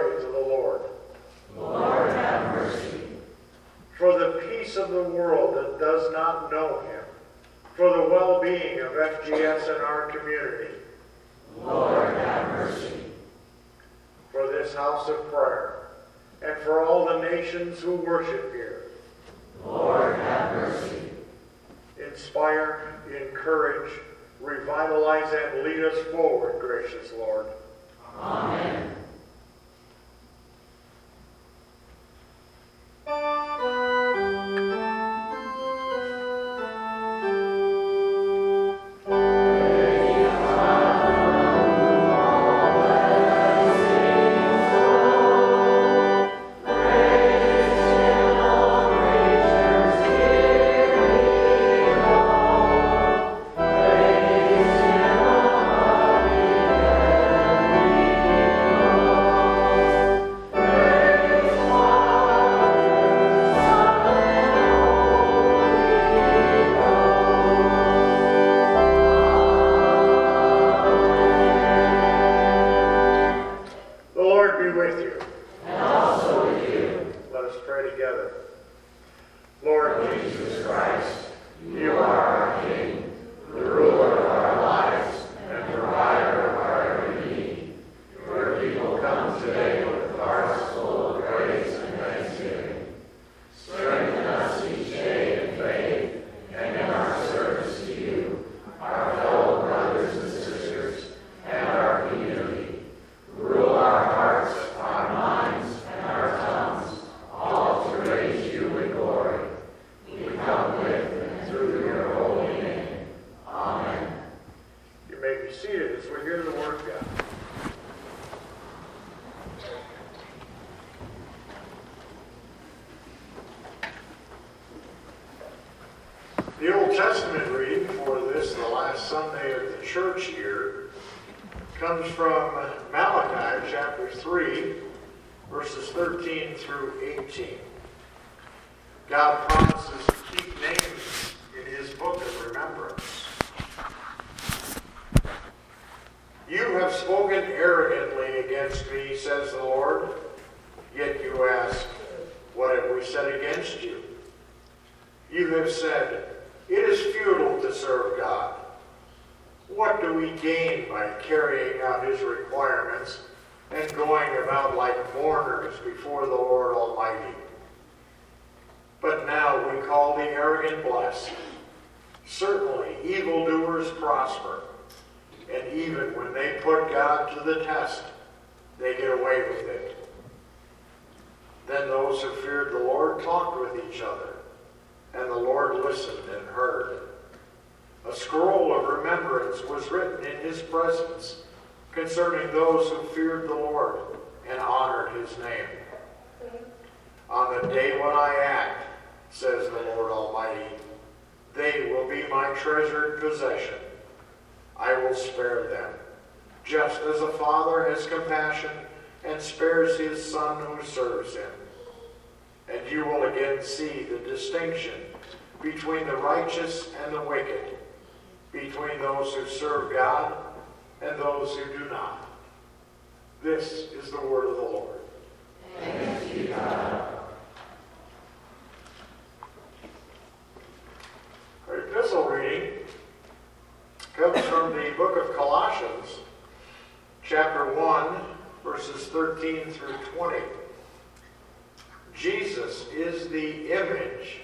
Glory to the Lord. Lord, have mercy. For the peace of the world that does not know him, for the well being of FGS and our community. Lord, have mercy. For this house of prayer, and for all the nations who worship here. Lord, have mercy. Inspire, encourage, revitalize, and lead us forward, gracious Lord. Amen. His presence concerning those who feared the Lord and honored his name. On the day when I act, says the Lord Almighty, they will be my treasured possession. I will spare them, just as a father has compassion and spares his son who serves him. And you will again see the distinction between the righteous and the wicked, between those who serve God and those who do not. This is the word of the Lord. Thanks be God. Our epistle reading comes from the book of Colossians, chapter 1, verses 13 through 20. Jesus is the image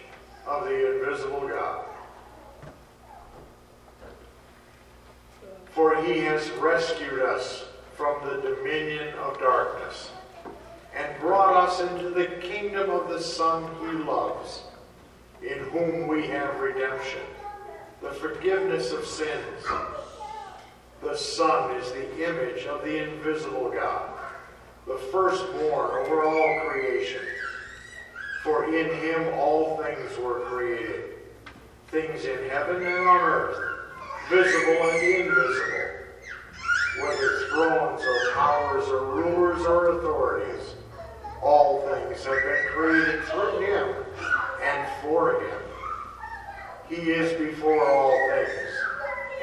of the invisible God. For he has rescued us from the dominion of darkness and brought us into the kingdom of the Son he loves, in whom we have redemption, the forgiveness of sins. The Son is the image of the invisible God, the firstborn over all creation. For in him all things were created, things in heaven and on earth, visible and invisible, whether thrones or powers or rulers or authorities. All things have been created through him and for him. He is before all things,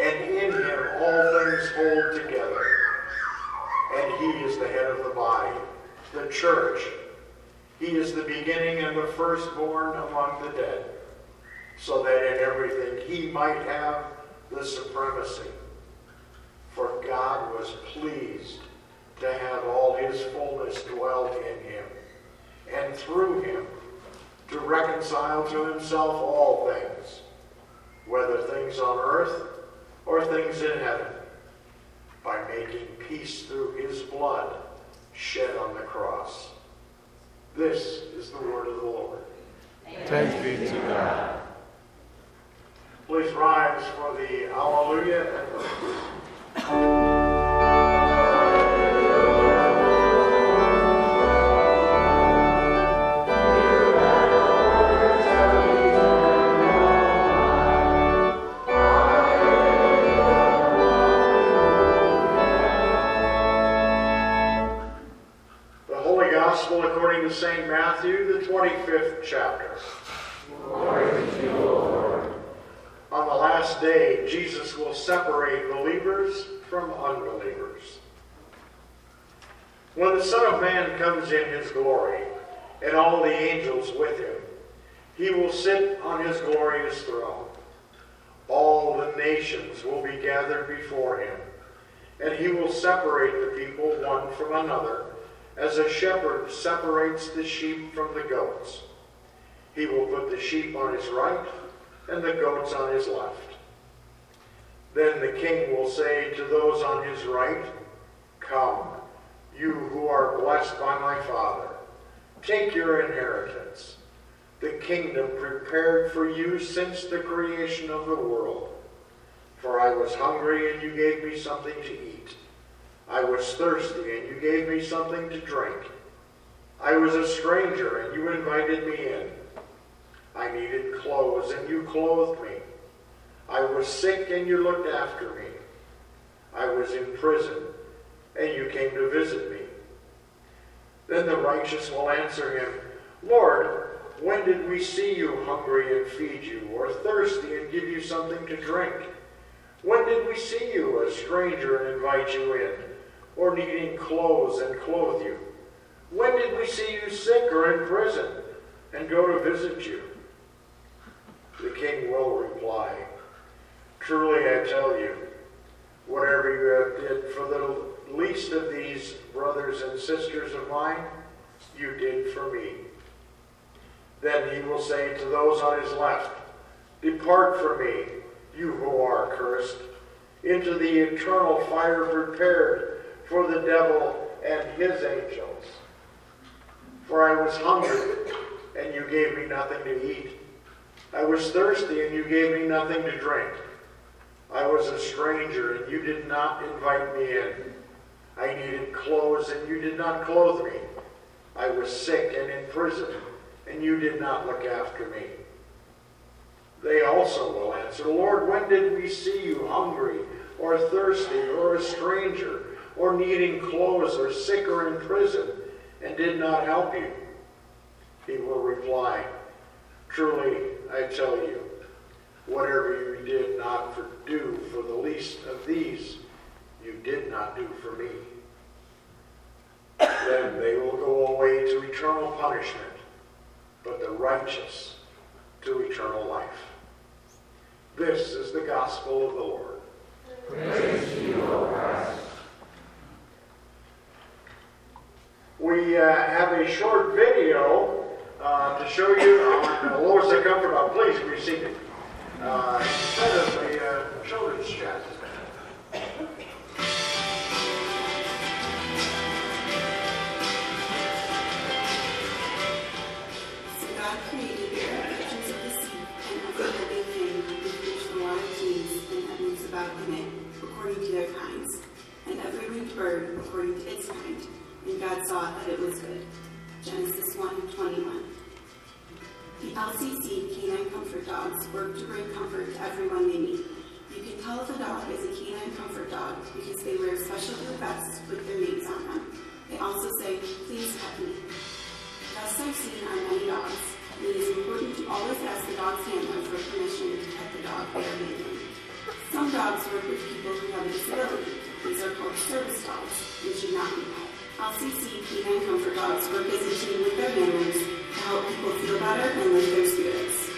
and in him all things hold together. And he is the head of the body, the church. He is the beginning and the firstborn among the dead, so that in everything he might have the supremacy. For God was pleased to have all his fullness dwell in him, and through him to reconcile to himself all things, whether things on earth or things in heaven, by making peace through his blood shed on the cross. This is the word of the Lord. Thanks be to God. Please rise for the Alleluia When the Son of Man comes in his glory, and all the angels with him, he will sit on his glorious throne. All the nations will be gathered before him, and he will separate the people one from another, as a shepherd separates the sheep from the goats. He will put the sheep on his right and the goats on his left. Then the king will say to those on his right, Come, you who are blessed by my Father, take your inheritance, the kingdom prepared for you since the creation of the world. For I was hungry, and you gave me something to eat. I was thirsty, and you gave me something to drink. I was a stranger, and you invited me in. I needed clothes, and you clothed me. I was sick, and you looked after me. I was in prison, and you came to visit me. Then the righteous will answer him, Lord, when did we see you hungry and feed you, or thirsty and give you something to drink? When did we see you a stranger and invite you in, or needing clothes and clothe you? When did we see you sick or in prison and go to visit you? The king will reply, Truly I tell you, whatever you have did for the least of these brothers and sisters of mine, you did for me. Then he will say to those on his left, Depart from me, you who are cursed, into the eternal fire prepared for the devil and his angels. For I was hungry, and you gave me nothing to eat. I was thirsty, and you gave me nothing to drink. I was a stranger and you did not invite me in. I needed clothes and you did not clothe me. I was sick and in prison and you did not look after me. They also will answer, Lord, when did we see you hungry or thirsty or a stranger or needing clothes or sick or in prison and did not help you? He will reply, Truly, I tell you, whatever you did not for, do for the least of these, you did not do for me. Then they will go away to eternal punishment, but the righteous to eternal life. This is the gospel of the Lord. Praise to you, O Christ. We uh, have a short video uh, to show you on Lord's Comfort. Please be seated. Uh, instead of the uh, bird according to its kind. And God saw that it was good. Genesis 1:21. The LCC Canine Comfort Dogs work to bring comfort to everyone they meet. You can tell if a dog is a canine comfort dog because they wear special blue vests with their names on them. They also say, please pet me. Thus I've seen on many dogs, it is important to always ask the dog's handler for permission to pet the dog they are handling. Some dogs work with people who have a disability. These are called service dogs and should not be pet. LCC Canine Comfort Dogs work as a team with their handlers help people feel better and lift their spirits.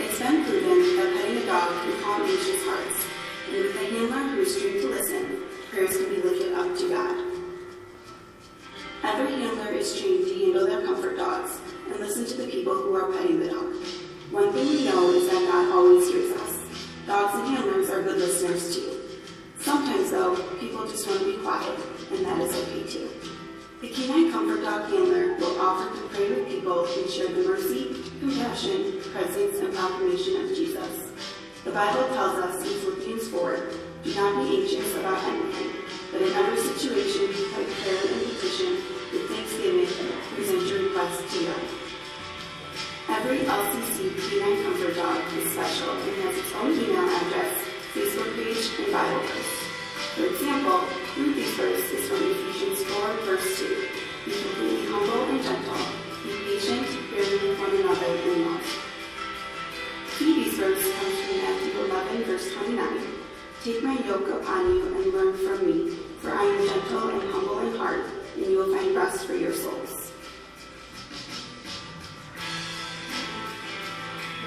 It's been proven that petting a dog can calm anxious hearts, and with a handler who is trained to listen, prayers can be lifted up to God. Every handler is trained to handle their comfort dogs and listen to the people who are petting the dog. One thing we know is that God always hears us. Dogs and handlers are good listeners too. Sometimes, though, people just want to be quiet, and that is okay too. The Canine Comfort Dog Handler will offer to pray with people and share the mercy, compassion, presence, and proclamation of Jesus. The Bible tells us in Philippians 4 do not be anxious about anything, but in every situation, by prayer and petition, with thanksgiving, present your requests to God. Every LCC Canine Comfort Dog is special and has its own email address, Facebook page, and Bible verse. For example, Ruthie's verse is from Ephesians 4, verse 2. Be completely humble and gentle. Be patient, bearing with one another in love. Phoebe's verse comes from Matthew 11, verse 29. Take my yoke upon you and learn from me, for I am gentle and humble in heart, and you will find rest for your souls.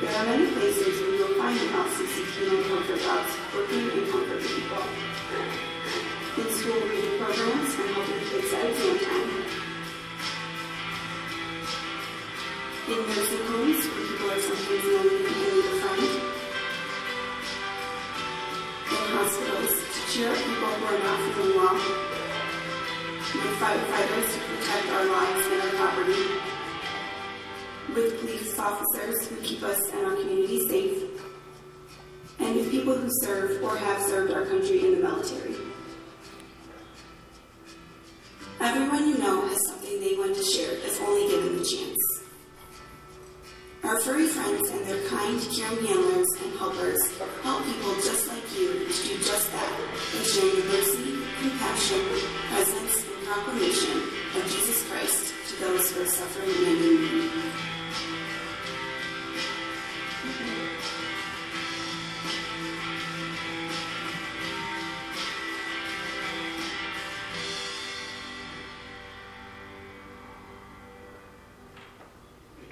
There are many places where you will find an LCC canine comfort dogs working and comforting people. In school reading programs and helping kids at. In nursing homes where people are sometimes lonely and need a friend. In hospitals to cheer up people who are not feeling well. With firefighters to protect our lives and our property with police officers who keep us and our community safe, and with people who serve or have served our country in the military. Everyone you know has something they want to share if only given the chance. Our furry friends and their kind, caring handlers and helpers help people just like you to do just that by sharing the mercy, compassion, presence, and proclamation of Jesus Christ to those who are suffering and in need.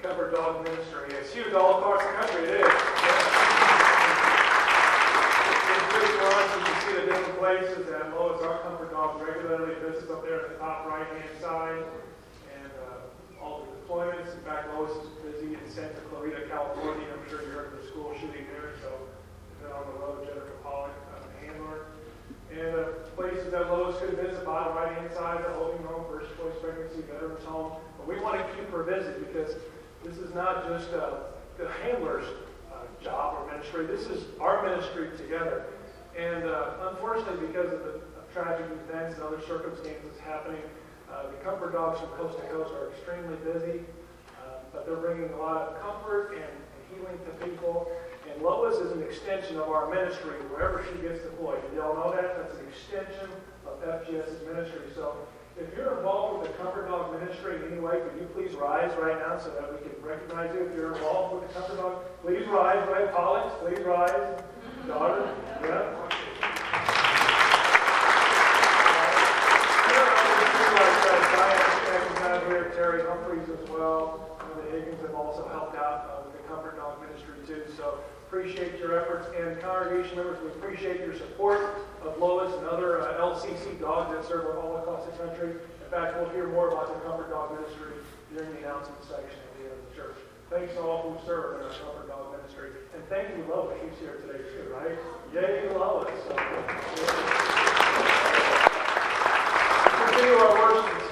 Cover Dog Ministry. It's huge all across the country. It is. It's good for us when you see the different places that Lois Our Comfort Dogs regularly visits up there at the top right-hand side. And uh, all the deployments. In fact, Lois is busy in Santa Clarita, California. I'm sure you heard of the school shooting there. So been on the road, Jennifer Pollock, uh, handler. And the places that Lois could visit, bottom right-hand side, the holding home, first choice pregnancy, veterans home. But we want to keep her visit because this is not just uh, the handler's uh, job or ministry. This is our ministry together. And uh, unfortunately, because of the of tragic events and other circumstances happening, uh, the comfort dogs from coast to coast are extremely busy, but they're bringing a lot of comfort and, and healing to people. And Lois is an extension of our ministry wherever she gets deployed. Y'all know that? That's an extension of FGS's ministry. So if you're involved with the Comfort Dog ministry in any way, could you please rise right now so that we can recognize you? If you're involved with the Comfort Dog, please rise. Ahead, Pollocks, please rise. Daughter, yeah. here, Terry Humphreys as well. And the Higgins have also helped out uh, with the Comfort Dog Ministry too. So appreciate your efforts. And congregation members, we appreciate your support of Lois and other uh, LCC dogs that serve all across the country. In fact, we'll hear more about the Comfort Dog Ministry during the announcement section at the end of the church. Thanks to all who serve in our Comfort Dog Ministry. And thank you, Lois. She's here today too, right? Yay, Lois. So, continue our worship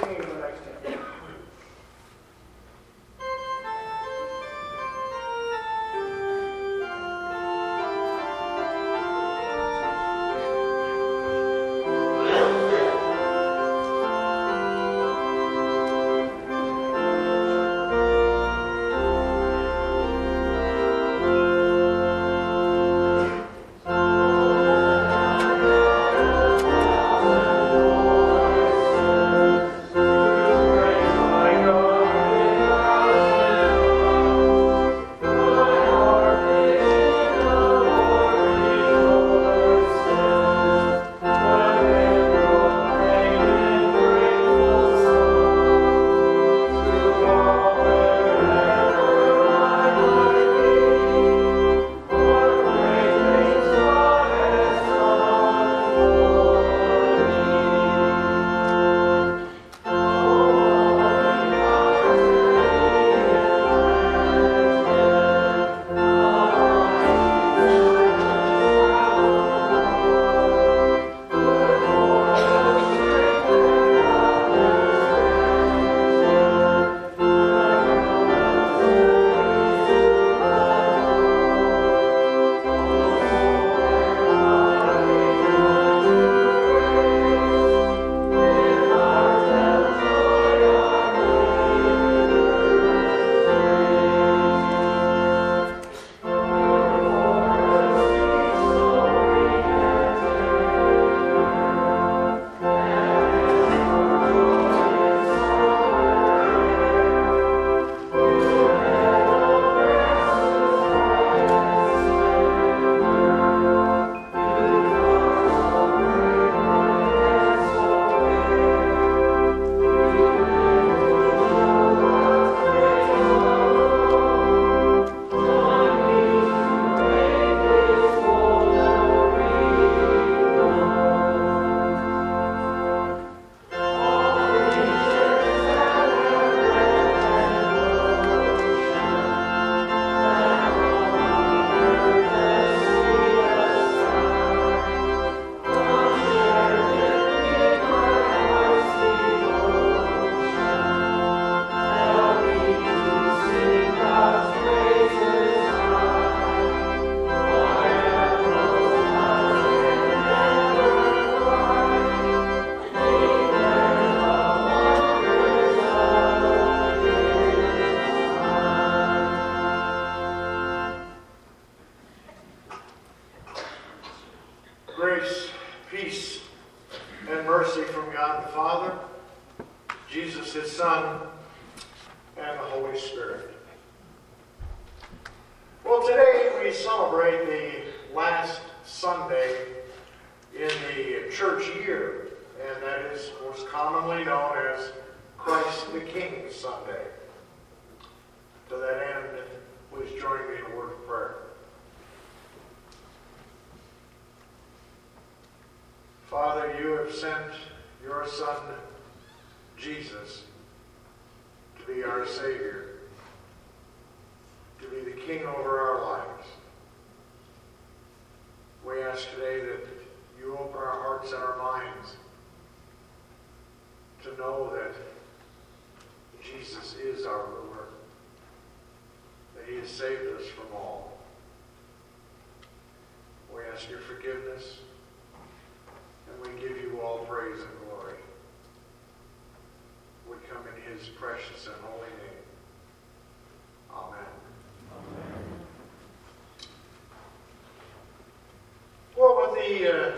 the uh,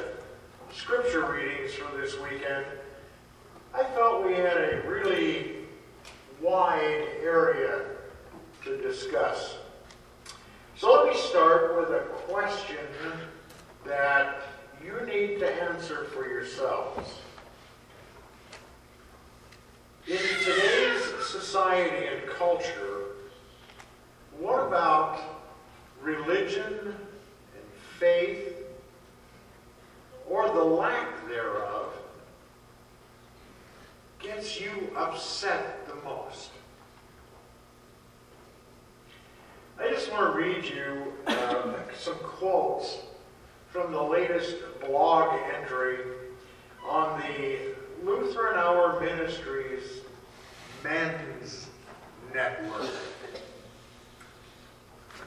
scripture readings for this weekend, I felt we had a really wide area to discuss. So let me start with a question that you need to answer for yourselves. In today's society and culture, what about religion and faith, or the lack thereof, gets you upset the most? I just want to read you uh, some quotes from the latest blog entry on the Lutheran Hour Ministries Men's Network.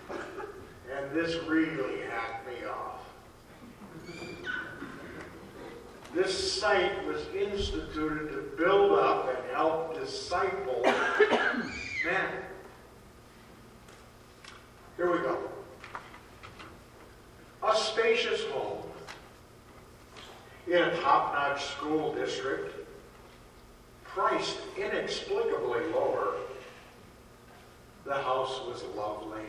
And this really hacked me off. This site was instituted to build up and help disciple men. Here we go. A spacious home in a top-notch school district, priced inexplicably lower. The house was lovely.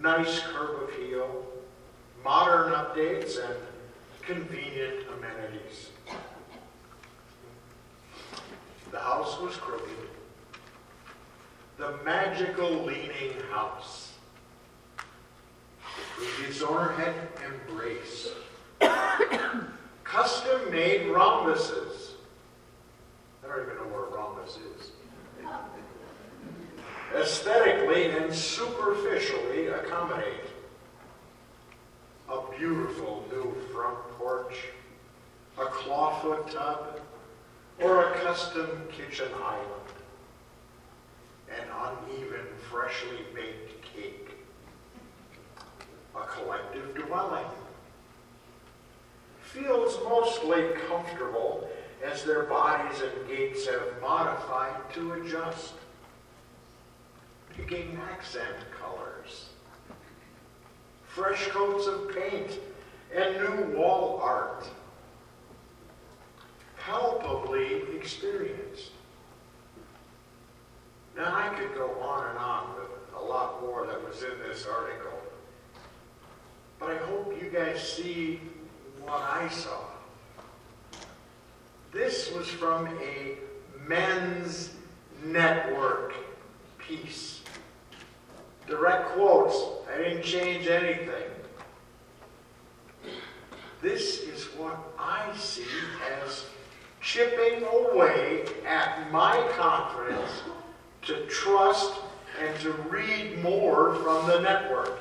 Nice curb appeal, modern updates, and convenient amenities. The house was crooked the magical leaning house. Previous owner had embraced custom made rhombuses. I don't even know what a rhombus is. Aesthetically and superficially accommodate a beautiful new front porch, a clawfoot tub, or a custom kitchen island an uneven, freshly baked cake. A collective dwelling. Feels mostly comfortable as their bodies and gaits have modified to adjust. Picking accent colors. Fresh coats of paint and new wall art. Palpably experienced. Now, I could go on and on with a lot more that was in this article. But I hope you guys see what I saw. This was from a men's network piece. Direct quotes. I didn't change anything. This is what I see as chipping away at my confidence to trust and to read more from the network.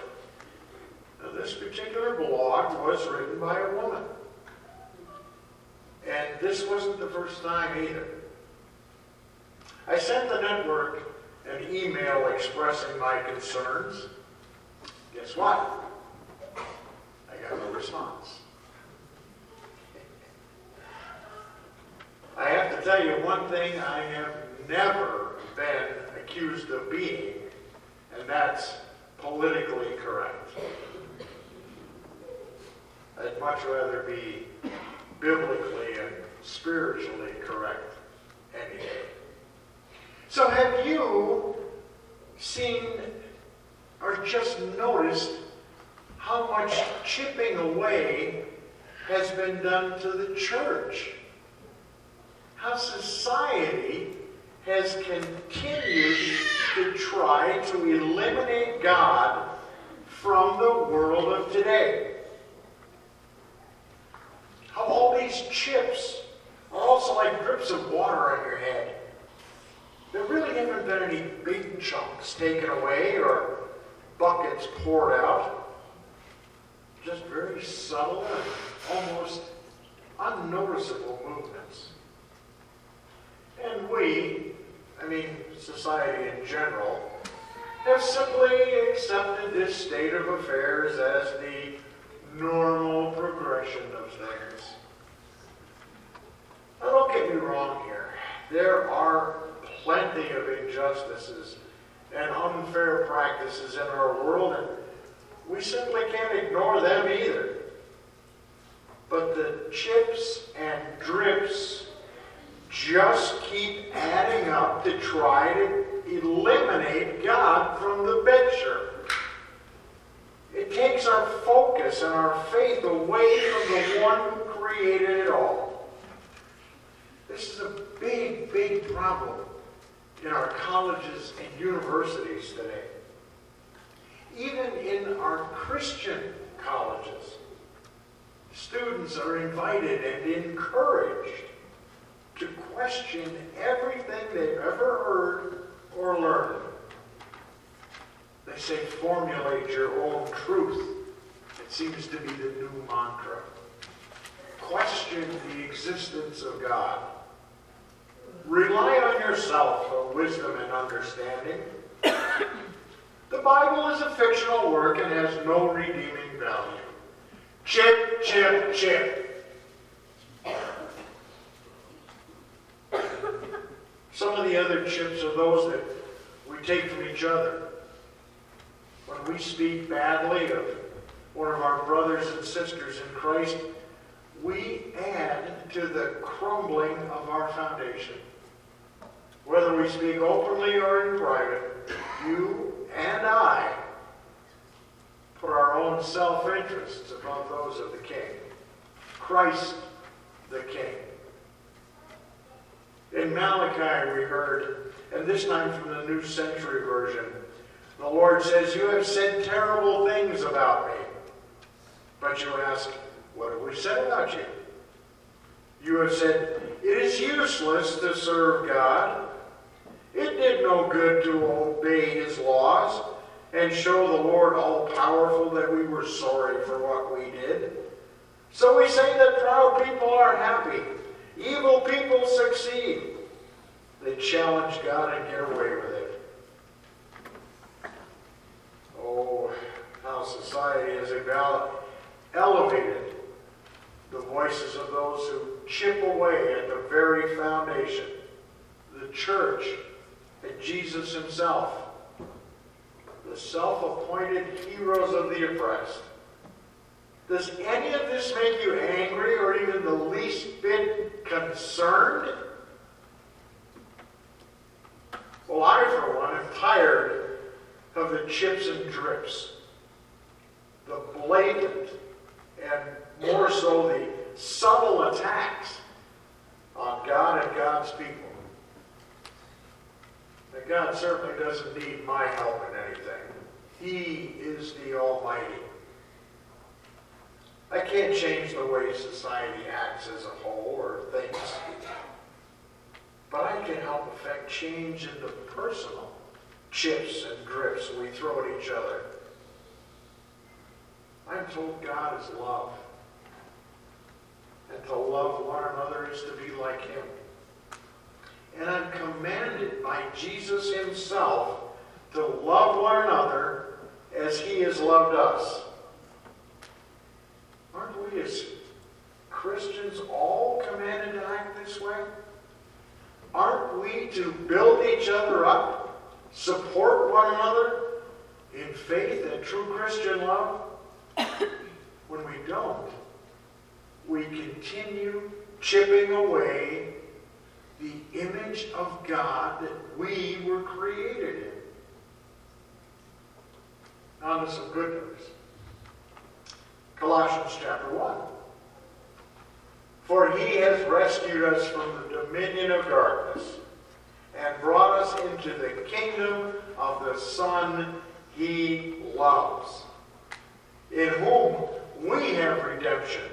Now, this particular blog was written by a woman. And this wasn't the first time either. I sent the network an email expressing my concerns. Guess what? I got no response. I have to tell you one thing I have never been accused of being, and that's politically correct. I'd much rather be biblically and spiritually correct any day. So have you seen or just noticed how much chipping away has been done to the church? How society has continued to try to eliminate God from the world of today. How all these chips are also like drips of water on your head. There really haven't been any big chunks taken away or buckets poured out. Just very subtle and almost unnoticeable movements. And we, I mean society in general, have simply accepted this state of affairs as the normal progression of things. Now, don't get me wrong here. There are plenty of injustices and unfair practices in our world, and we simply can't ignore them either. But the chips and drips just keep adding up to try to eliminate God from the picture. It takes our focus and our faith away from the one who created it all. This is a big, big problem in our colleges and universities today. Even in our Christian colleges, students are invited and encouraged to question everything they've ever heard or learned. They say formulate your own truth. It seems to be the new mantra. Question the existence of God. Rely on yourself for wisdom and understanding. the Bible is a fictional work and has no redeeming value. Chip, chip, chip. Some of the other chips are those that we take from each other. When we speak badly of one of our brothers and sisters in Christ, we add to the crumbling of our foundation. Whether we speak openly or in private, you and I put our own self interests above those of the King. Christ the King. In Malachi, we heard, and this time from the New Century Version, the Lord says, You have said terrible things about me. But you ask, What have we said about you? You have said, It is useless to serve God. It did no good to obey his laws and show the Lord all powerful that we were sorry for what we did. So we say that proud people are happy, evil people succeed. They challenge God and get away with it. Oh, how society has elevated the voices of those who chip away at the very foundation, the church, Jesus himself, the self-appointed heroes of the oppressed. Does any of this make you angry or even the least bit concerned? Well, I, for one, am tired of the chips and drips, the blatant and more so the subtle attacks on God and God's people. And God certainly doesn't need my help in anything. He is the Almighty. I can't change the way society acts as a whole or thinks, but I can help affect change in the personal chips and drips we throw at each other. I'm told God is love. And to love one another is to be like him. And I'm commanded by Jesus himself to love one another as he has loved us. Aren't we as Christians all commanded to act this way? Aren't we to build each other up, support one another in faith and true Christian love? when we don't, we continue chipping away the image of God that we were created in. Now to some good news. Colossians chapter 1. For he has rescued us from the dominion of darkness and brought us into the kingdom of the Son he loves, in whom we have redemption,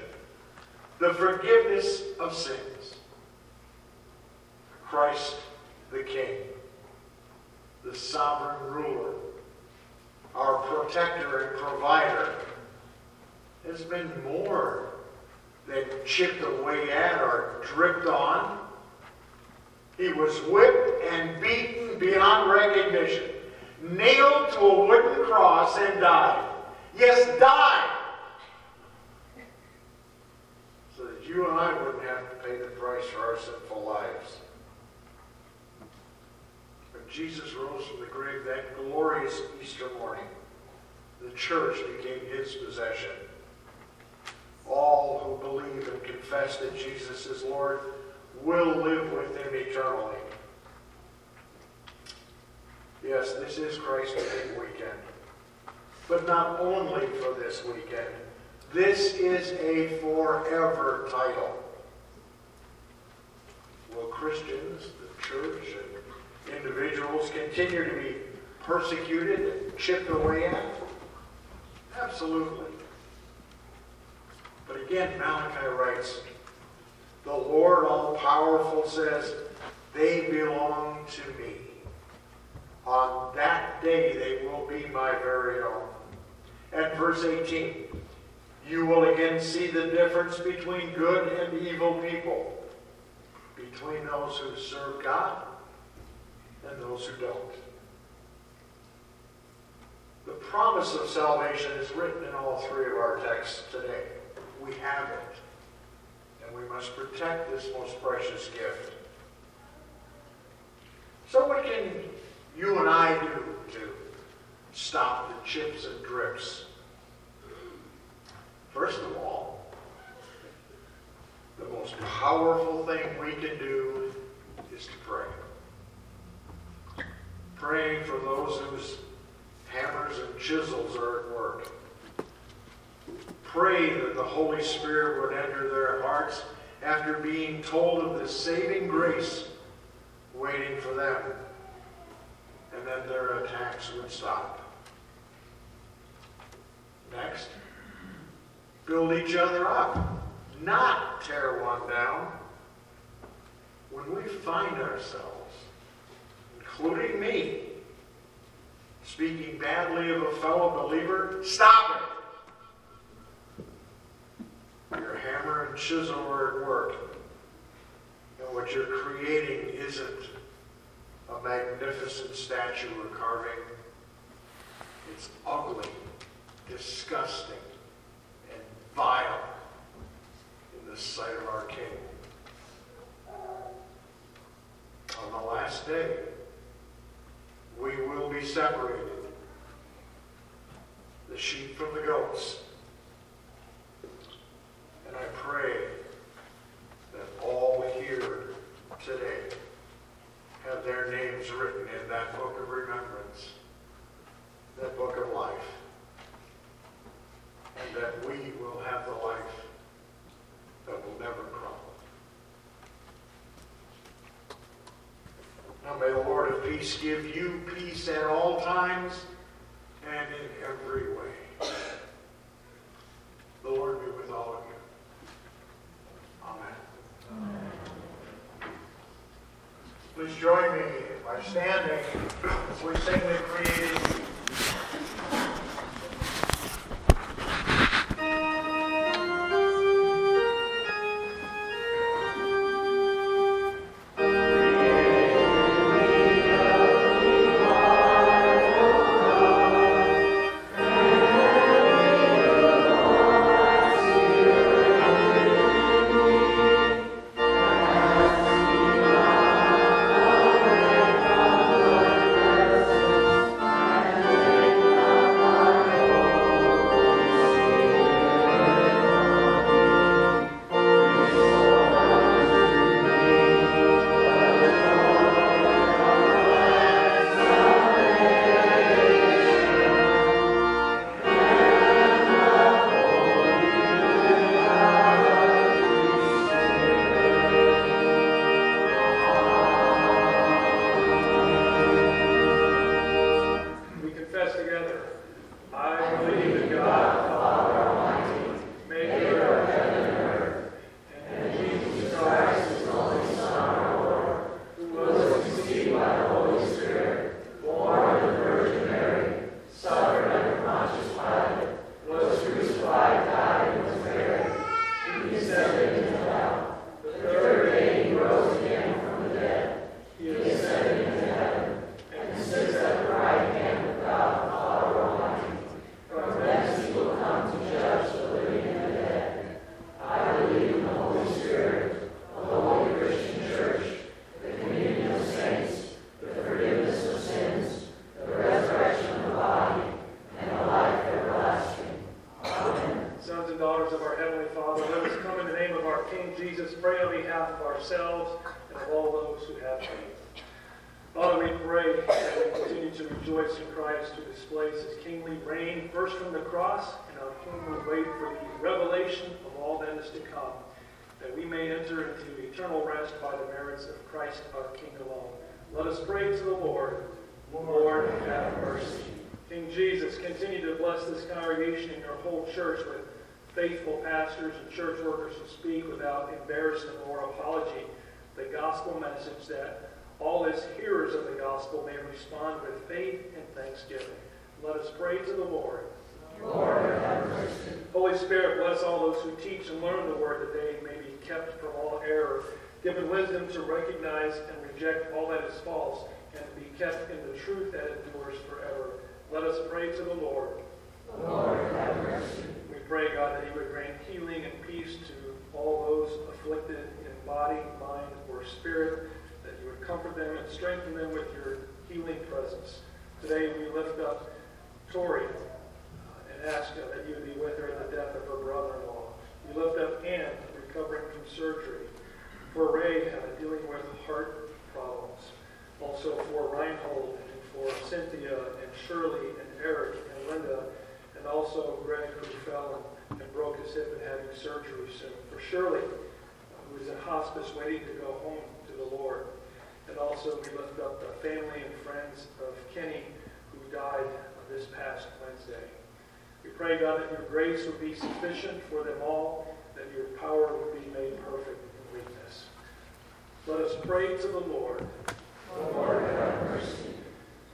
the forgiveness of sins. Christ the King, the sovereign ruler, our protector and provider, has been more than chipped away at or dripped on. He was whipped and beaten beyond recognition, nailed to a wooden cross and died. Yes, died So that you and I wouldn't have to pay the price for our sinful lives. Jesus rose from the grave that glorious Easter morning, the church became his possession. All who believe and confess that Jesus is Lord will live with him eternally. Yes, this is Christ's big weekend. But not only for this weekend. This is a forever title. Will Christians, the church, and individuals continue to be persecuted and chipped away at? Absolutely. But again, Malachi writes, the Lord all-powerful says, they belong to me. On that day they will be my very own. And verse 18, you will again see the difference between good and evil people, between those who serve God and those who don't. The promise of salvation is written in all three of our texts today. We have it, and we must protect this most precious gift. So what can you and I do to stop the chips and drips? First of all, the most powerful thing we can do is to pray. Praying for those whose hammers and chisels are at work. Pray that the Holy Spirit would enter their hearts after being told of the saving grace waiting for them and then their attacks would stop. Next, build each other up, not tear one down. When we find ourselves, including me, speaking badly of a fellow believer, stop it. Your hammer and chisel are at work, and what you're creating isn't a magnificent statue or carving. It's ugly, disgusting, and vile in the sight of our King. On the last day, we will be separated. The sheep from the goats. And I pray that all here today have their names written in that book of remembrance, that book of life, and that we will have the life that will never crumble. Now may the Lord of peace give you peace at all times and in every way. The Lord be with all of you. Amen. Please join me by standing as we sing the creating. Of Christ our King alone. Let us pray to the Lord. Lord, have mercy. King Jesus, continue to bless this congregation and your whole church with faithful pastors and church workers who speak without embarrassment or apology the gospel message that all as hearers of the gospel may respond with faith and thanksgiving. Let us pray to the Lord. Lord, have mercy. Holy Spirit, bless all those who teach and learn the word that they may be kept from all error, given wisdom to recognize and reject all that is false, and to be kept in the truth that endures forever. Let us pray to the Lord. Lord, have mercy. We pray, God, that you would grant healing and peace to all those afflicted in body, mind, or spirit, that you would comfort them and strengthen them with your healing presence. Today we lift up Tori uh, and ask that you would be with her in the death of her brother-in-law. We lift up Ann, recovering from surgery. For Ray, uh, dealing with heart problems. Also for Reinhold and for Cynthia and Shirley and Eric and Linda, and also Greg, who fell and, and broke his hip and having surgery soon. For Shirley, who is in hospice waiting to go home to the Lord. And also we lift up the family and friends of Kenny, who died this past Wednesday. We pray, God, that your grace would be sufficient for them all, that your power would be made perfect. Let us pray to the Lord. Lord, have mercy.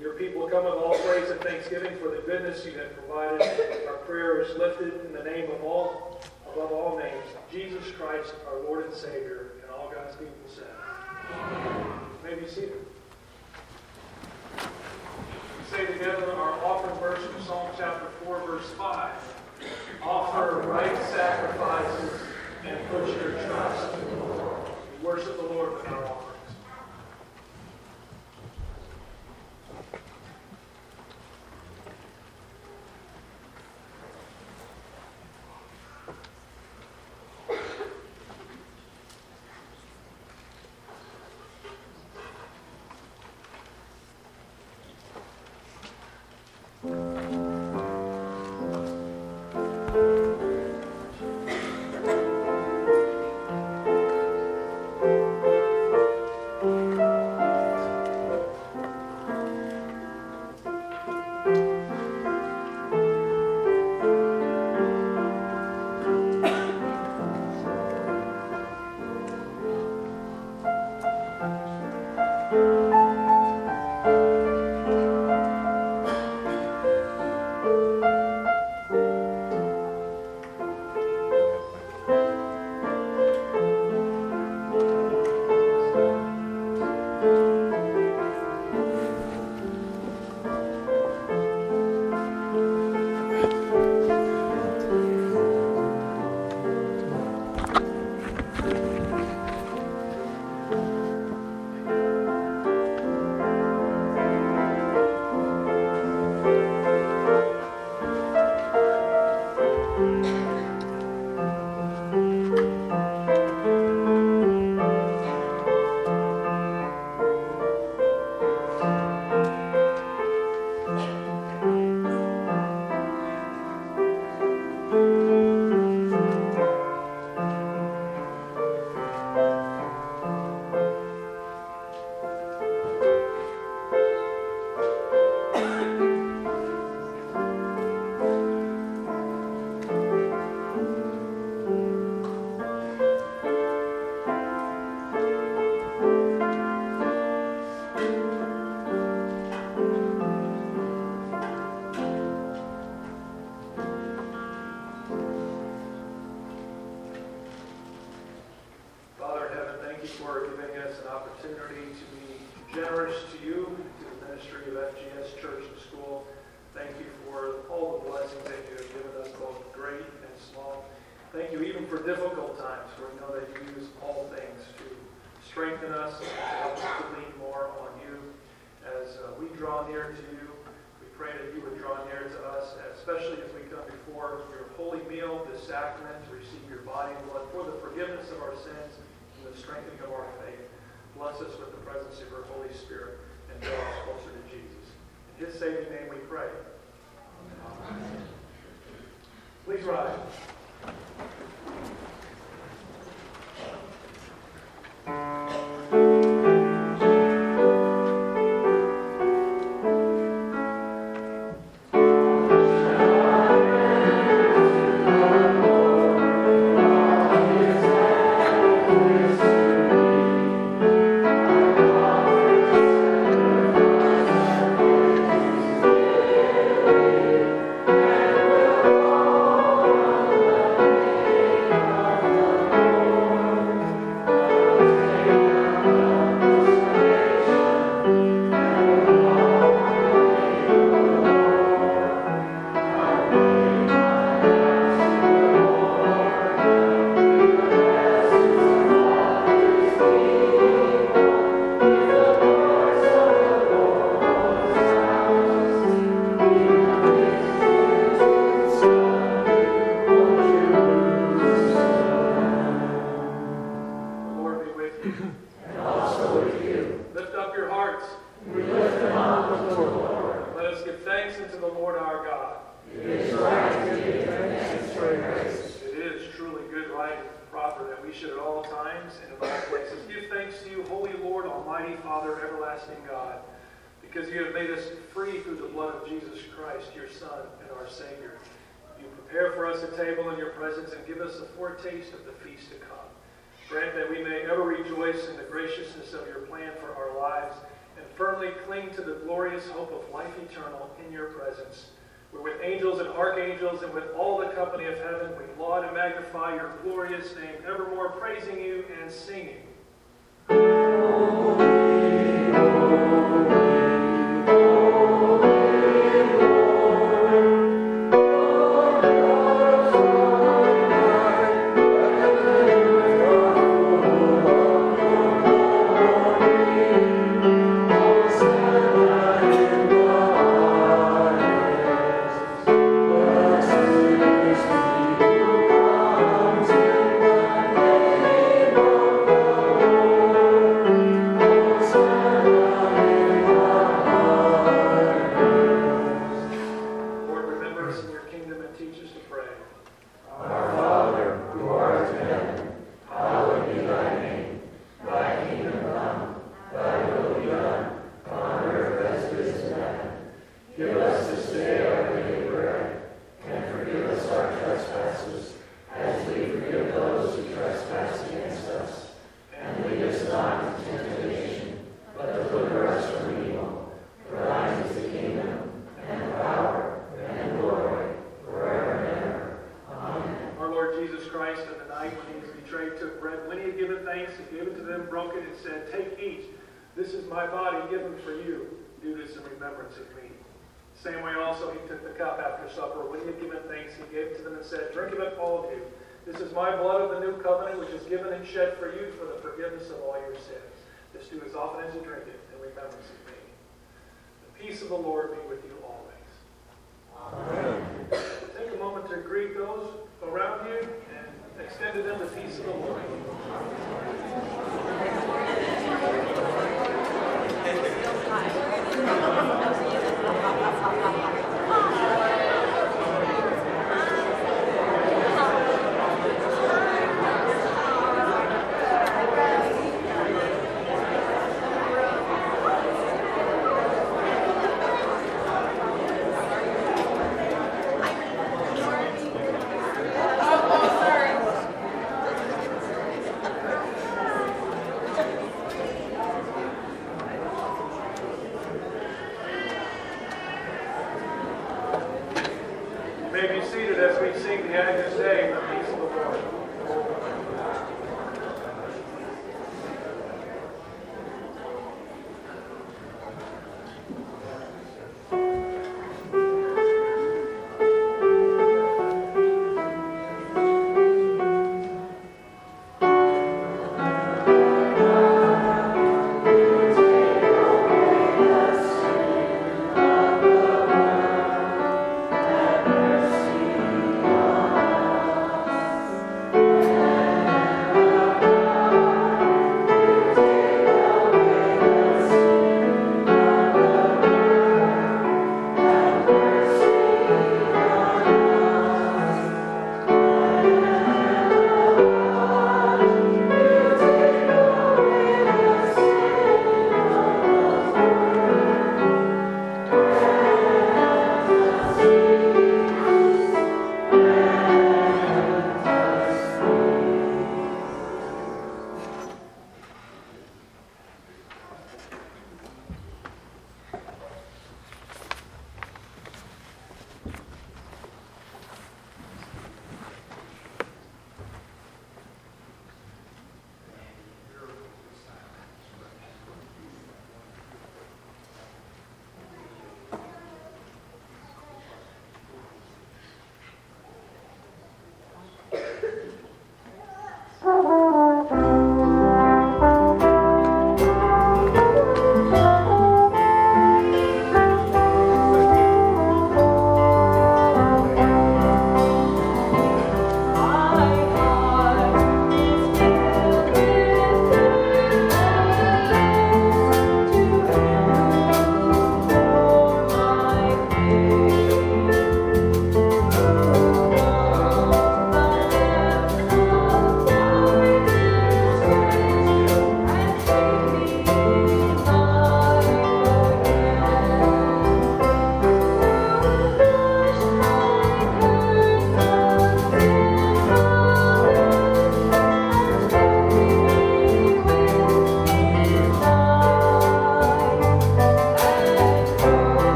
Your people come with all praise and thanksgiving for the goodness you have provided. Our prayer is lifted in the name of all, above all names, Jesus Christ, our Lord and Savior, and all God's people said. Amen. May be seated. We say together our offering verse from Psalm chapter 4, verse 5. Offer right sacrifices and put your trust in the Lord. Worship the Lord with our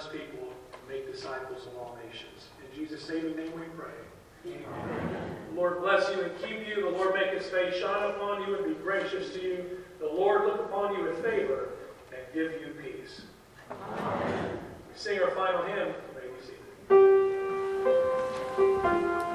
Bless people and make disciples of all nations. In Jesus' saving name we pray. Amen. The Lord bless you and keep you. The Lord make his face shine upon you and be gracious to you. The Lord look upon you in favor and give you peace. Amen. We sing our final hymn. May seated.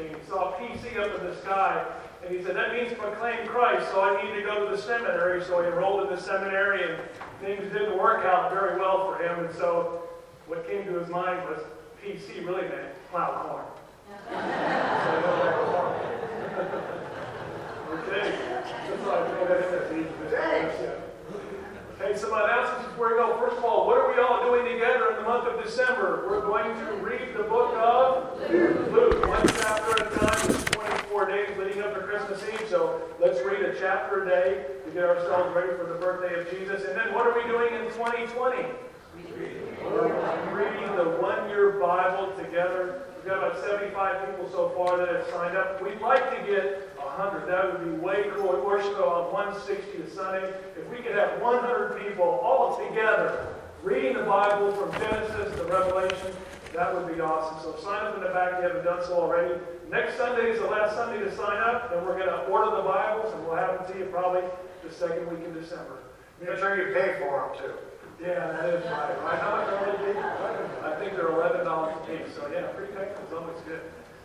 And. He saw PC up in the sky, and he said, "That means proclaim Christ. So I need to go to the seminary." So he enrolled in the seminary, and things didn't work out very well for him. And so, what came to his mind was PC really meant plow corn. so he went back to okay, that's all I throw that Okay, some announcements before we go. First of all, what are we all doing together in the month of December? We're going to read the book of Luke, one chapter at a time. It's 24 days leading up to Christmas Eve, so let's read a chapter a day to get ourselves ready for the birthday of Jesus. And then what are we doing in 2020? We're reading the one-year Bible together. Got about 75 people so far that have signed up. We'd like to get 100. That would be way cool. We worship on 160 to Sunday. If we could have 100 people all together reading the Bible from Genesis to Revelation, that would be awesome. So sign up in the back if you haven't done so already. Next Sunday is the last Sunday to sign up. Then we're going to order the Bibles, and we'll have them to you probably the second week in December. Make sure you pay for them too. Yeah, that is right, right? How much are they? I think they're eleven dollars a piece, so yeah, pretty good, it's always good.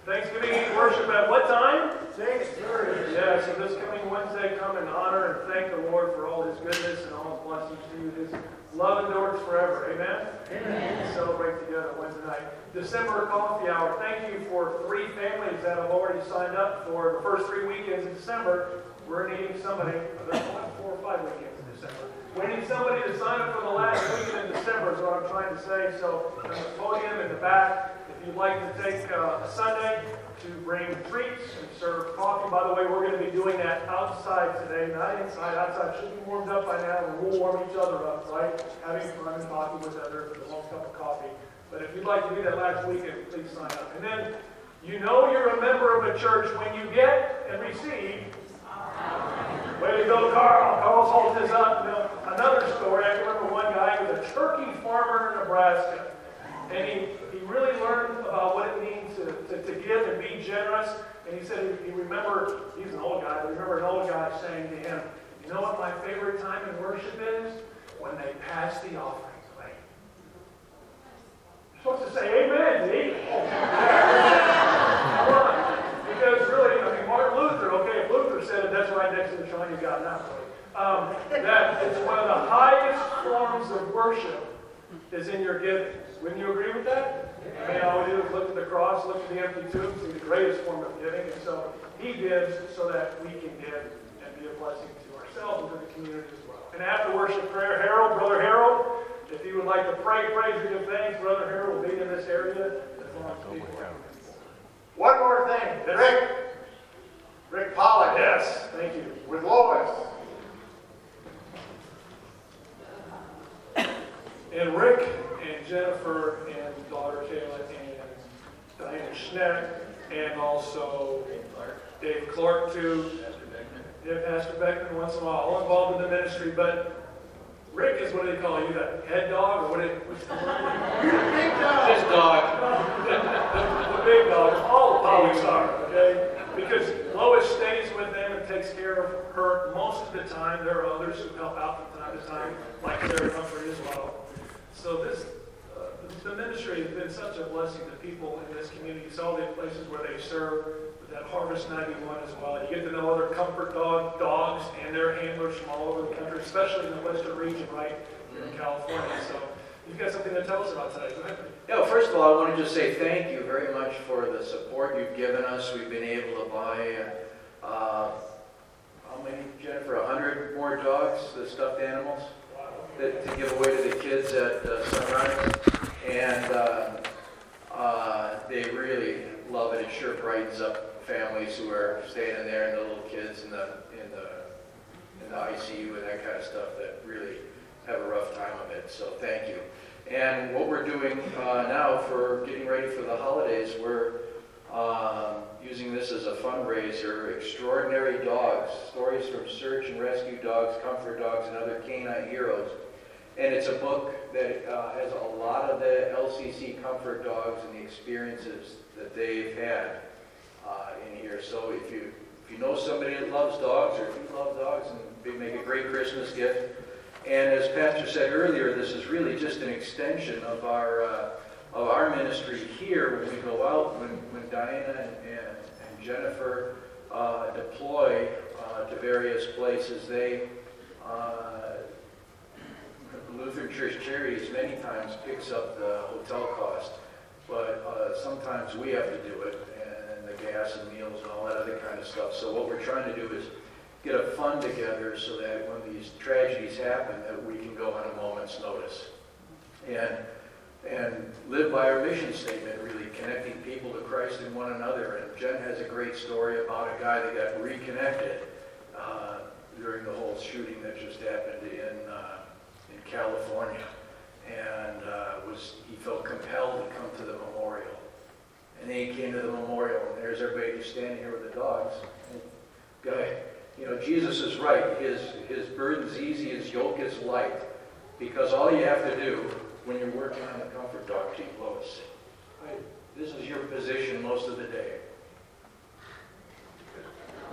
Thanksgiving worship at what time? Six thirty. Yeah, so this coming Wednesday, come and honor and thank the Lord for all his goodness and all his blessings to you. His love endures forever, amen? Amen. Celebrate together Wednesday night. December coffee hour, thank you for three families that have already signed up for the first three weekends in December. We're needing somebody, there's four or five weekends in December. We need somebody to sign up for the last weekend in December is what I'm trying to say. So on the podium in the back, if you'd like to take uh, a Sunday to bring treats and serve coffee. By the way, we're going to be doing that outside today, not inside. Outside should be warmed up by now, and we'll warm each other up, right? Having fun and talking with others with a long cup of coffee. But if you'd like to do that last weekend, please sign up. And then you know you're a member of a church when you get and receive Way to go, Carl. Carl's holding this up. Another story, I remember one guy was a turkey farmer in Nebraska. And he, he really learned about what it means to, to, to give and be generous. And he said he, he remembered, he's an old guy, but he remembered an old guy saying to him, you know what my favorite time in worship is? When they pass the offering plate. You're supposed to say amen, D. Come on. Because really, I mean, Martin Luther, okay, if Luther said it, that's right next to the shrine you got now. Um, that it's one of the highest forms of worship is in your giving. Wouldn't you agree with that? I mean, all we do is look at the cross, look at the empty tomb, see the greatest form of giving. And so he gives so that we can give and be a blessing to ourselves and to the community as well. And after worship prayer, Harold, Brother Harold, if you would like to pray, praise, or give thanks, Brother Harold will be in this area as long as people are. One more thing, Rick. Rick Pollock. Yes, thank you. With Lois. And Rick and Jennifer and daughter Kayla and Diana Schneck and also Dave Clark too. Yeah, Pastor Beckman once in a while, all involved in the ministry, but Rick is what do they call you, that head dog or what it, what's the word? Just dog. the big dog. all the Pollocks are, okay? Because Lois stays with them and takes care of her most of the time. There are others who help out from time to time, like Sarah Humphrey as well. So this, uh, the ministry has been such a blessing to people in this community. It's all the places where they serve, with that Harvest 91 as well. You get to know other comfort dog dogs and their handlers from all over the country, especially in the western region, right, here in California. So you've got something to tell us about today. Go. Yeah, well, first of all, I want to just say thank you very much for the support you've given us. We've been able to buy, uh, how many, Jennifer, a hundred more dogs, the stuffed animals, that, to give away to the kids at uh, Sunrise. And uh, uh, they really love it. It sure brightens up families who are staying in there and the little kids in the, in the, in the ICU and that kind of stuff that really have a rough time of it. So thank you. And what we're doing uh, now for getting ready for the holidays, we're um, using this as a fundraiser. Extraordinary Dogs, stories from search and rescue dogs, comfort dogs, and other canine heroes. And it's a book that uh, has a lot of the LCC comfort dogs and the experiences that they've had uh, in here. So if you if you know somebody that loves dogs, or if you love dogs, and they make a great Christmas gift, And as Pastor said earlier, this is really just an extension of our, uh, of our ministry here when we go out, when, when Diana and, and, and Jennifer uh, deploy uh, to various places. They, uh, Lutheran Church Charities many times picks up the hotel cost, but uh, sometimes we have to do it, and the gas and meals and all that other kind of stuff. So what we're trying to do is get a fund together so that when these tragedies happen, that we can go on a moment's notice. And, and live by our mission statement, really connecting people to Christ and one another. And Jen has a great story about a guy that got reconnected uh, during the whole shooting that just happened in, uh, in California. And uh, was he felt compelled to come to the memorial. And then he came to the memorial, and there's everybody just standing here with the dogs. And guy, you know, Jesus is right. His, his burden's easy, his yoke is light. Because all you have to do when you're working on the comfort dog team, Lois, right, this is your position most of the day.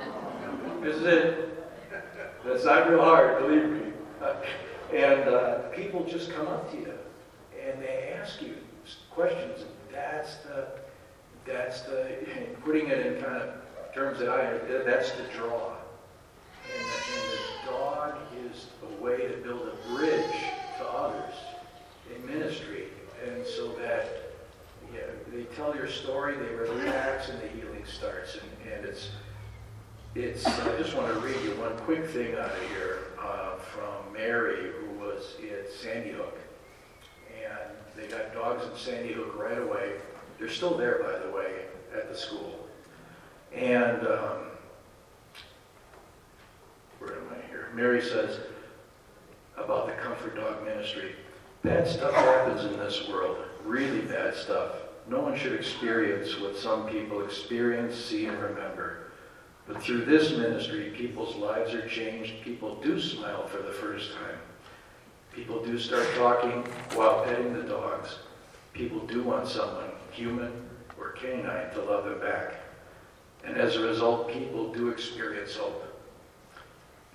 This is it. That's not real hard, believe me. And uh, people just come up to you and they ask you questions. That's the, that's the, putting it in kind of terms that I, that's the draw. And the dog is a way to build a bridge to others in ministry. And so that they tell your story, they relax, and the healing starts. And, and it's, it's, I just want to read you one quick thing out of here uh, from Mary, who was at Sandy Hook. And they got dogs in Sandy Hook right away. They're still there, by the way, at the school. And um, where am I here? Mary says about the Comfort Dog Ministry. Bad stuff happens in this world, really bad stuff. No one should experience what some people experience, see, and remember. But through this ministry, people's lives are changed. People do smile for the first time. People do start talking while petting the dogs. People do want someone, human or canine, to love them back. And as a result, people do experience hope.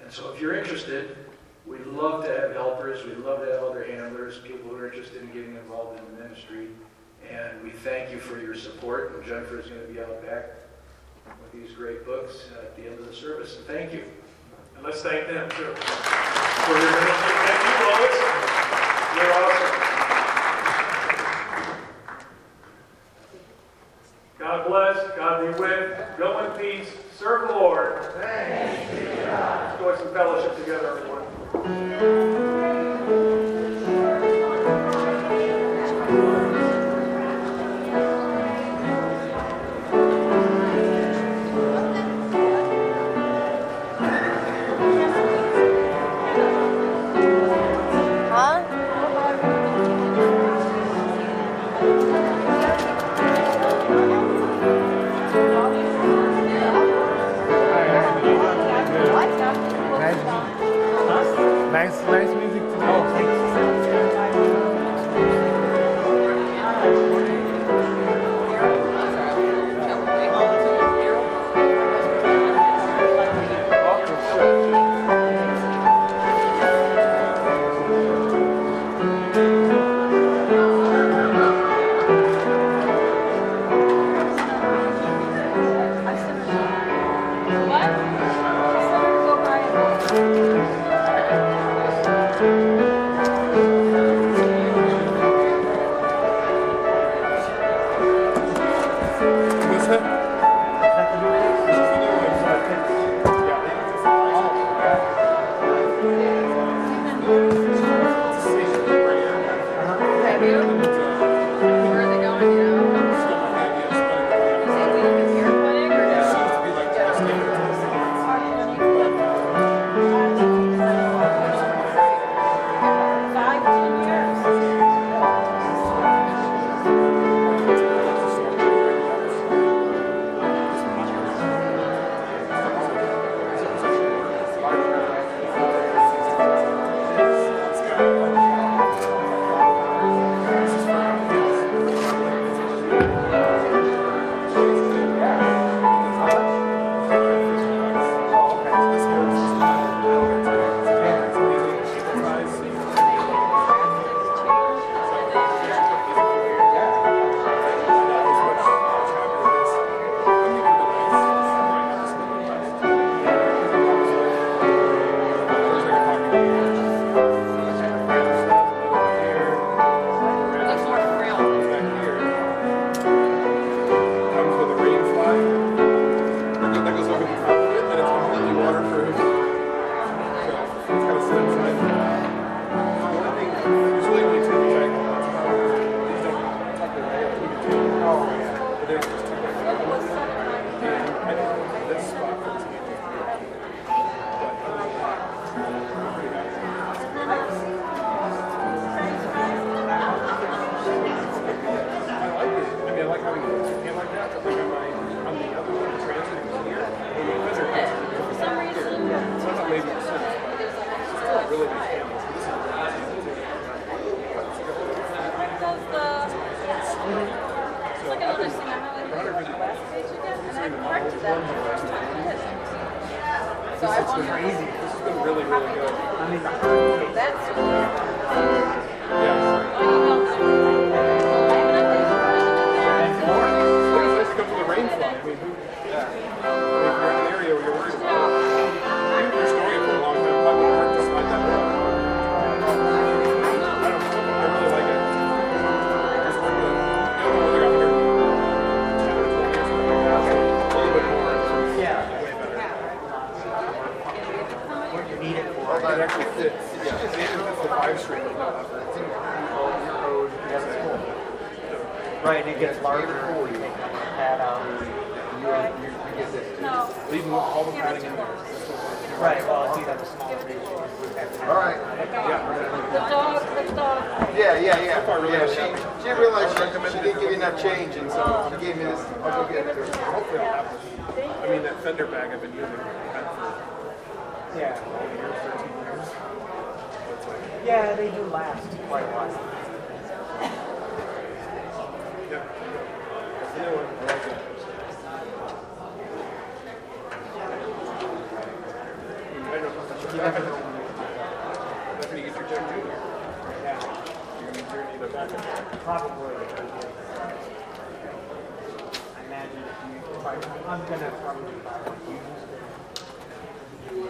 And so if you're interested, we'd love to have helpers. We'd love to have other handlers, people who are interested in getting involved in the ministry. And we thank you for your support. And Jennifer is going to be out back with these great books at the end of the service. And thank you. And let's thank them too for your ministry. Thank you, Lois. You're awesome. God bless. God be with. Go in peace. Serve the Lord. Thanks be to God. Enjoy some fellowship together, everyone.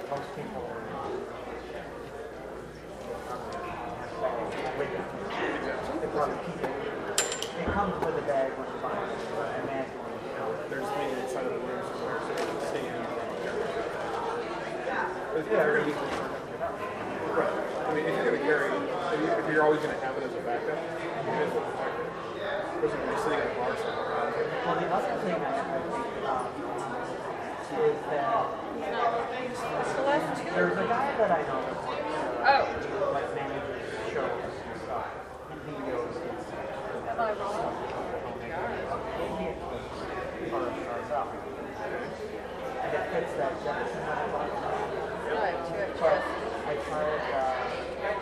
Most people are. With it. They probably keep it. It comes with a bag when you buy it, but I imagine. There's me inside of the room somewhere, so you can stay in. But Yeah, you're gonna you can turn up your bag. Right. I mean, if you're gonna carry, if you- if you're always gonna have it as a backup, you may as well it. Especially when you're sitting at a bar somewhere. Well, the other thing I, I think um, is that there's a guy that I know that works, Oh. like manages shows and stuff, and he goes gets I rolled. or starts out, and it fits that Jefferson I bought. No, I have two So extras. I tried uh,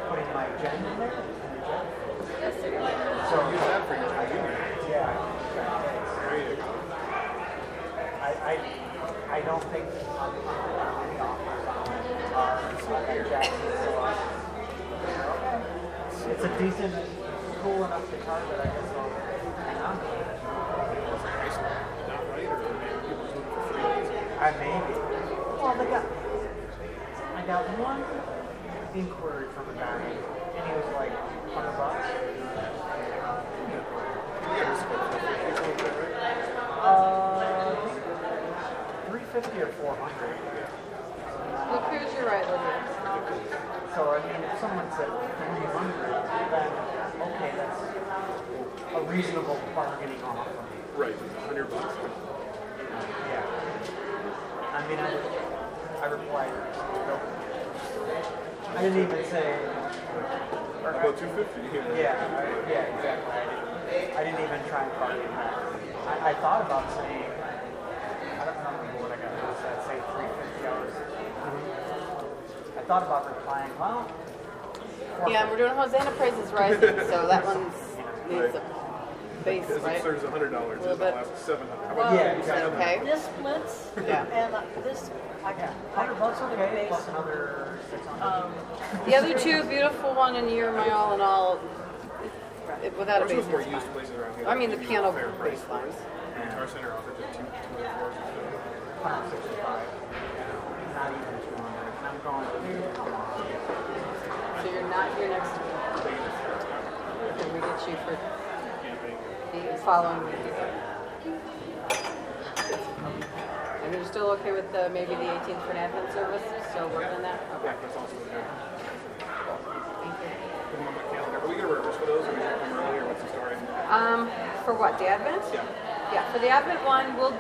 putting my in there. in the gen. Yes, sir. So Use that for your yeah, There you go. I, I, I don't think any offers on it It's a decent, cool enough guitar that I guess I'll hang to it. I maybe. Well, I got one inquiry from a guy, and he was like, hundred bucks. Yeah, it's about 50, something like that, right? Uh, three fifty or four hundred. Look who's your right, Lydia. So I mean, if someone said three hundred, then okay, that's a reasonable bargaining offer. Right, hundred bucks. Yeah. I mean, I, I replied, nope. I didn't even say. About two fifty. Yeah, I, yeah, exactly. I didn't, I didn't even try and bargain back. I, I thought about saying, I don't, I don't remember what I got. I said, say three fifty hours. I thought about replying, well. Yeah, we're doing Hosanna Praises Rising, so that one's needs a base, Because right? if there's a hundred dollars, Little it'll bit. last seven hundred. How Well, about Yeah, you? exactly. Okay. This splits, Yeah. and uh, this, I Yeah, got, hundred bucks, okay, plus another six hundred. um, The other two, beautiful one and you're my all in all, it- without a There's base, more it's used fine. places around here. I mean, the give you piano a fair price. bass lines. Guitar Center offers it two, two hundred fours. Hundred sixty-five. Not even So you're not here next week. Can we get you for the following week? And you're still okay with the, maybe the 18th for an advent service? Still working on that? Okay, that's also thank you. Put them on my calendar. Are we gonna rehearse for those, or we come early, or what's the story? Um, for what, the advent? Yeah. Yeah, for the advent one, we'll,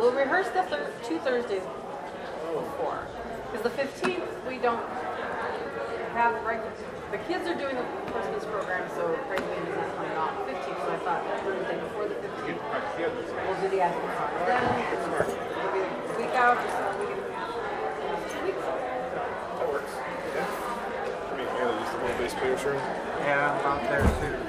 we'll rehearse the thir- two Thursdays before. Because the 15th, we don't have, right, the kids are doing the Christmas program, so Craig Band is not coming off 15th, so I thought the Thursday before the 15th, Right, yeah, we'll do the advent one. Then, it'll be a week out, or so, a week and a half. Two weeks. That works. Yeah. I mean, Haley used to play bass player, sure. Yeah, I'm out there too.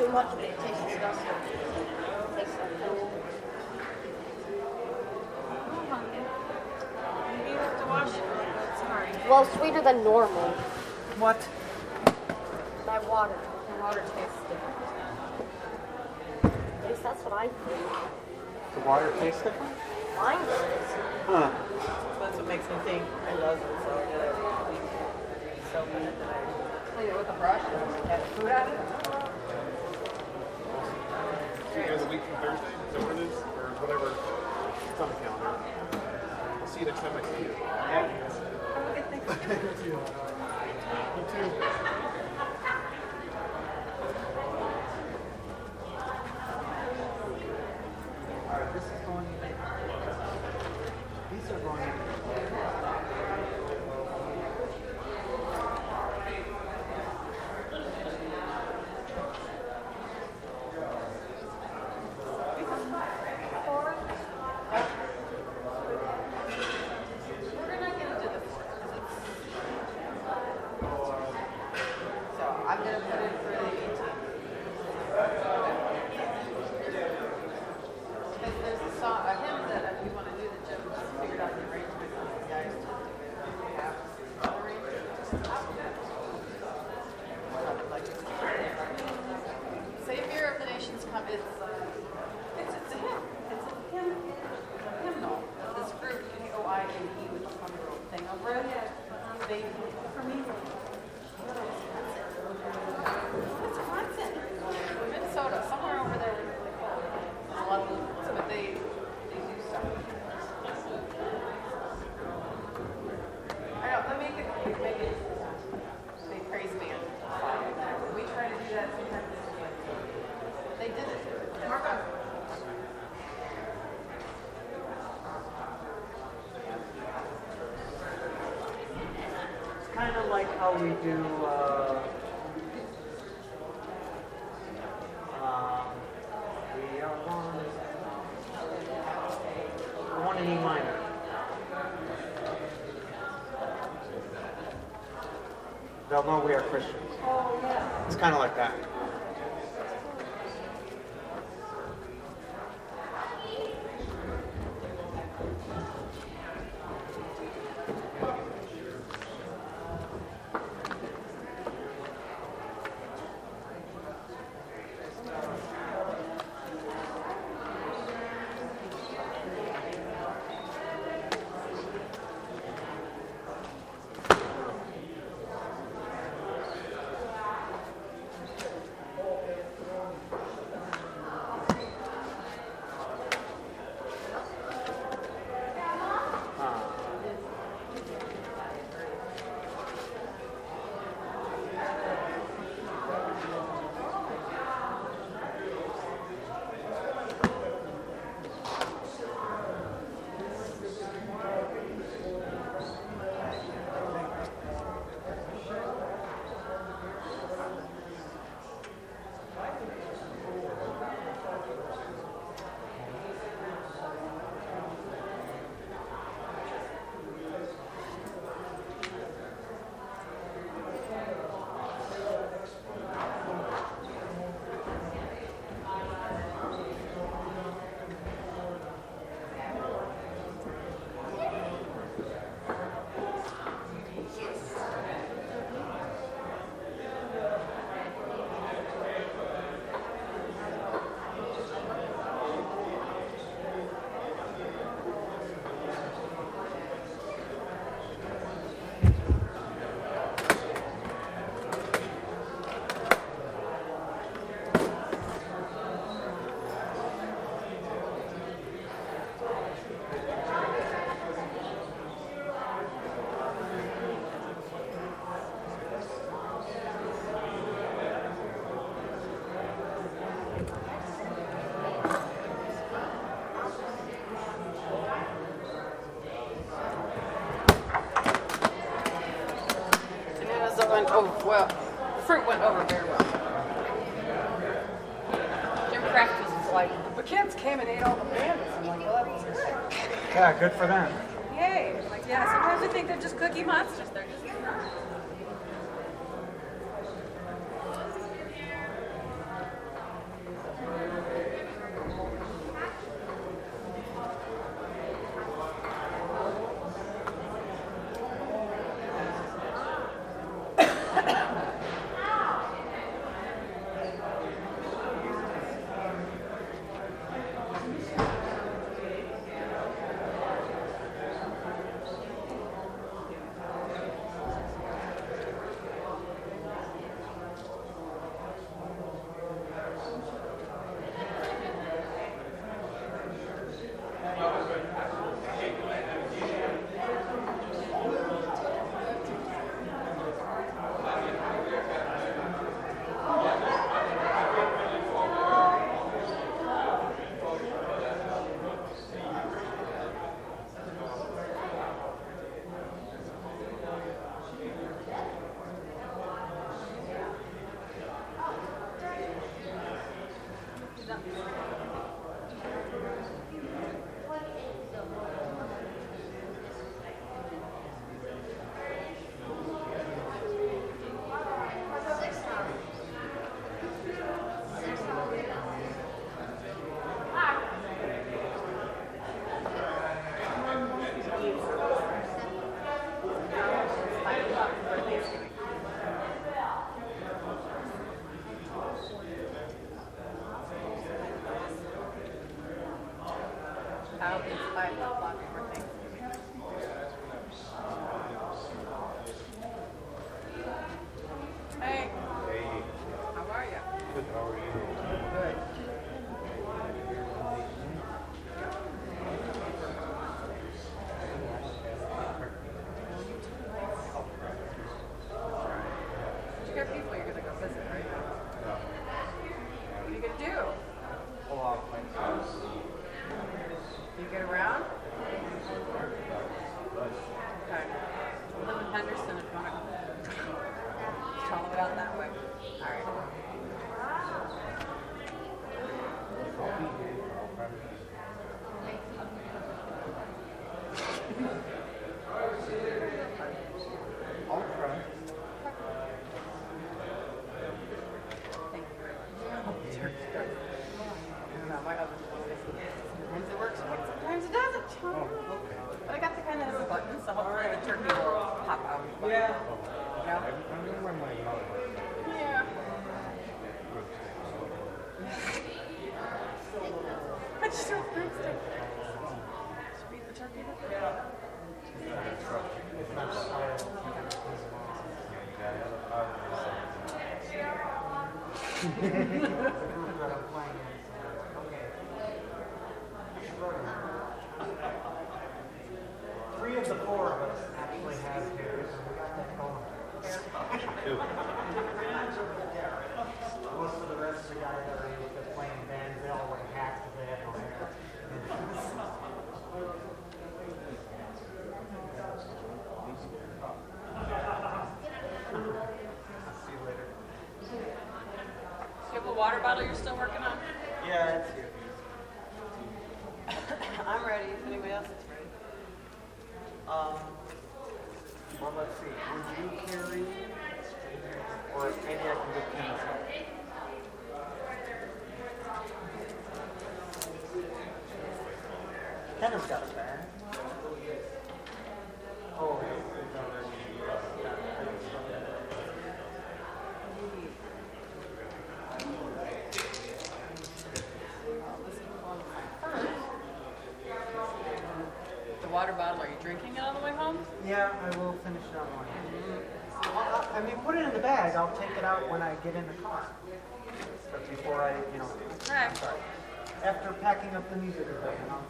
too much of it, it tastes disgusting. It tastes like. You have to wash it, sorry. Well, sweeter than normal. too. All right, this is going in. These are going in. we do. well. The fruit went over very well. Jim Craft was like, the kids came and ate all the bandits. I'm like, well, that was good. Yeah, good for them. Yay. Like, yeah, sometimes we think they're just cookie monsters. Yeah. yeah. I where my Yeah. I just don't think so. Beat the turkey. Yeah. yeah. I'll take it out when I get in the car. But before I, you know, okay. after packing up the music equipment, I'll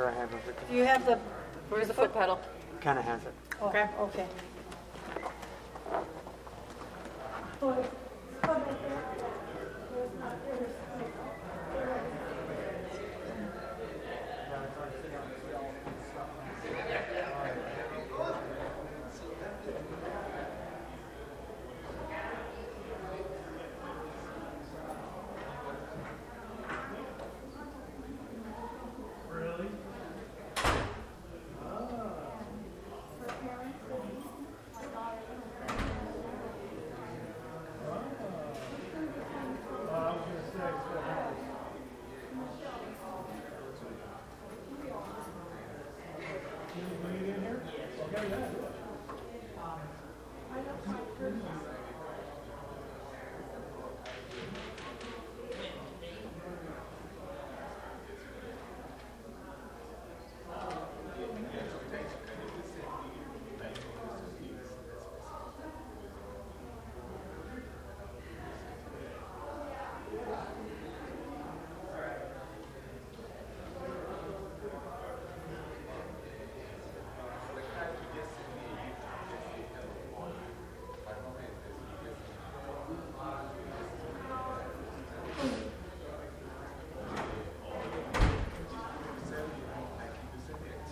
sure I have everything. do you have the, Where's the foot pedal? Kind of has it. Oh, okay. okay.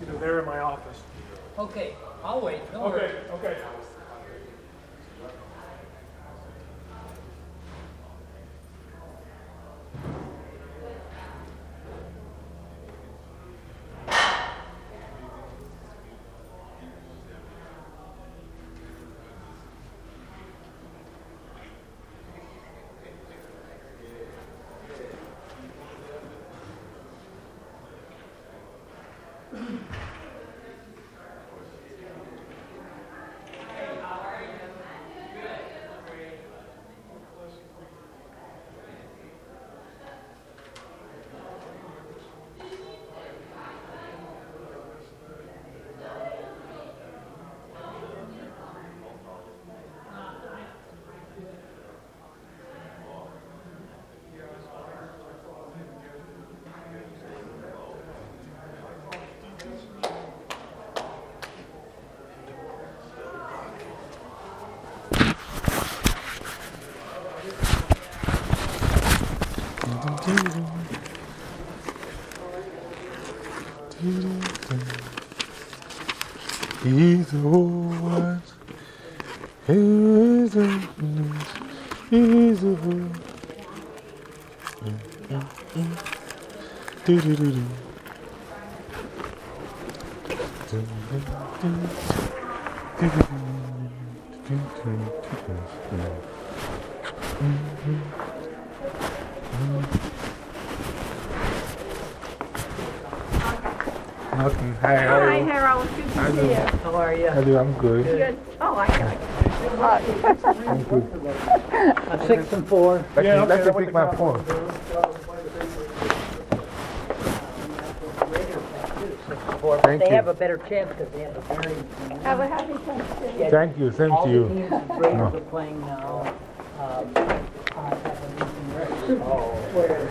It's either there or my office. Okay, I'll wait. Don't. Okay, okay. He's the one. He's the one. He's the one. Do do do do. Are Hi, you? Harold. Good to see you. How are you? How do you? I'm good. Good. Oh, I got it. I'm good. I'm six and four. Let Yeah, me, okay, let me I pick my phone. Four, Thank They you. have a better chance because they have a very. Have a happy Thanksgiving. Yeah, Thank you, same All the you. teams the Raiders are playing now. um, uh, have